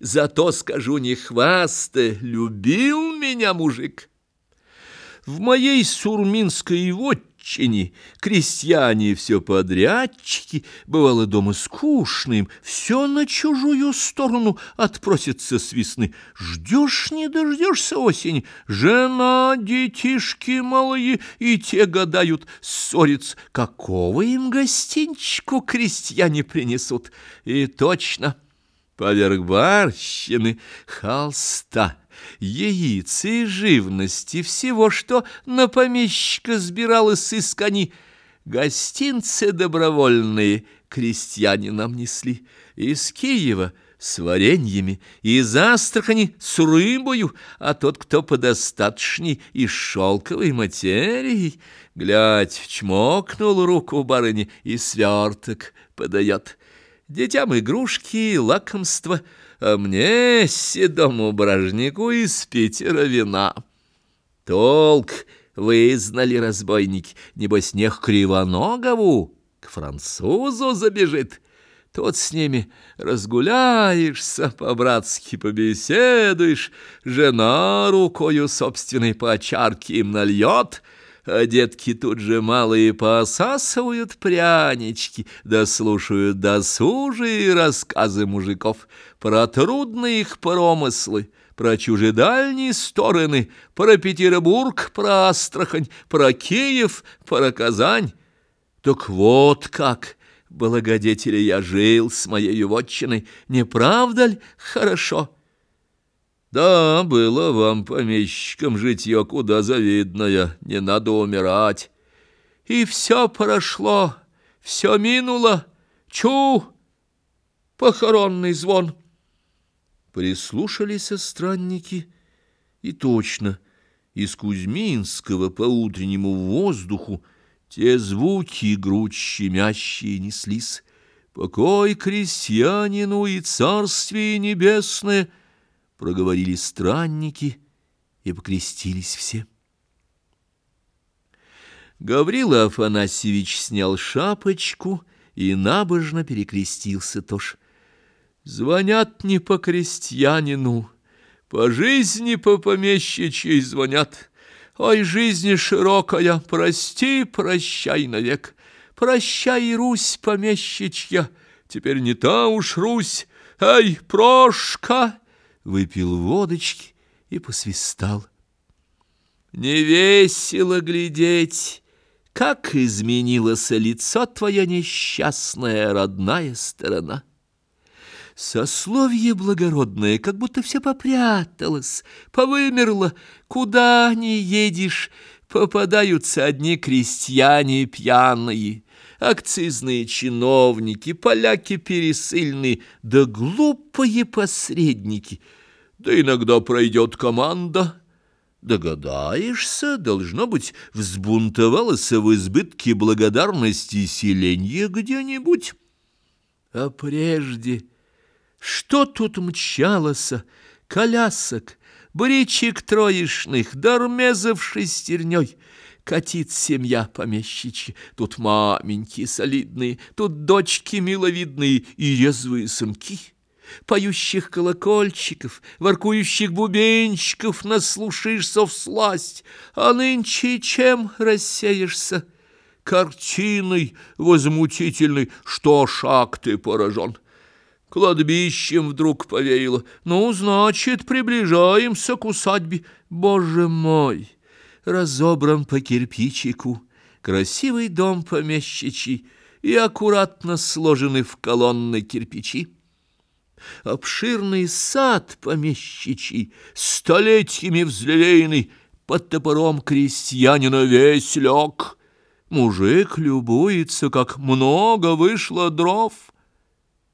Зато скажу не хвасты, любил меня мужик. В моей сурминской вотчине крестьяне все подрядчики, бывало дома скучным, все на чужую сторону отпросятся с весны. Ждешь, не дождешься осени, жена, детишки малые, и те гадают, ссорец, какого им гостинчику крестьяне принесут. И точно — поверх барщины, холста, яиц и живности, всего, что на помещика сбиралось из кони. Гостинцы добровольные крестьяне нам несли из Киева с вареньями, из Астрахани с рыбою, а тот, кто подостаточней, из шелковой материи, глядь, чмокнул руку барыни и сверток подает. Детям игрушки, лакомства, а мне, седому бражнику, из Питера вина. Толк вызнали разбойники, небось, не к Кривоногову, к французу забежит. Тот с ними разгуляешься, по-братски побеседуешь, жена рукою собственной по чарке им нальет — а детки тут же малые посасывают прянички, да слушают досужие рассказы мужиков про трудные их промыслы, про чужедальние стороны, про Петербург, про Астрахань, про Киев, про Казань. Так вот как, благодетели, я жил с моей вотчиной, не правда ли хорошо?» Да, было вам, помещикам, житье куда завидное, не надо умирать. И все прошло, все минуло, чу, похоронный звон. Прислушались странники, и точно, из Кузьминского по утреннему воздуху те звуки грудь щемящие неслись. Покой крестьянину и царствие небесное — проговорили странники и покрестились все. Гаврила Афанасьевич снял шапочку и набожно перекрестился тоже. Звонят не по крестьянину, по жизни по помещичьей звонят. Ой, жизнь широкая, прости, прощай навек. Прощай, Русь помещичья, теперь не та уж Русь. Ай, Прошка! Выпил водочки и посвистал. Не весело глядеть, как изменилось лицо твоя несчастная родная сторона. Сословие благородное, как будто все попряталось, повымерло, куда не едешь, попадаются одни крестьяне пьяные, акцизные чиновники, поляки пересыльные, да глупые посредники. Да иногда пройдет команда. Догадаешься, должно быть, взбунтовалось в избытке благодарности селенье где-нибудь. А прежде что тут мчалось, колясок, бричек троечных, дармезов шестерней — Катит семья помещичья, тут маменьки солидные, тут дочки миловидные и резвые сынки. Поющих колокольчиков, воркующих бубенчиков наслушаешься в сласть, а нынче чем рассеешься? Картиной возмутительной, что шаг ты поражен. Кладбищем вдруг повеяло. Ну, значит, приближаемся к усадьбе. Боже мой! разобран по кирпичику, красивый дом помещичий и аккуратно сложены в колонны кирпичи. Обширный сад помещичий, столетиями взлелеянный, под топором крестьянина весь лег. Мужик любуется, как много вышло дров.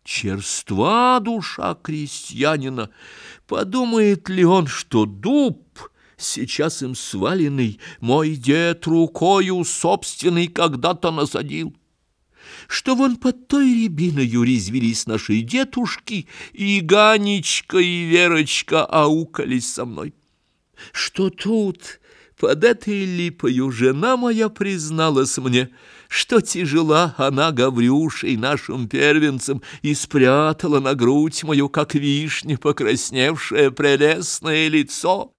Черства душа крестьянина, подумает ли он, что дуб — сейчас им сваленный, мой дед рукою собственной когда-то насадил. Что вон под той рябиною резвились наши дедушки, и Ганечка, и Верочка аукались со мной. Что тут, под этой липою, жена моя призналась мне, что тяжела она Гаврюшей, нашим первенцем, и спрятала на грудь мою, как вишня, покрасневшее прелестное лицо.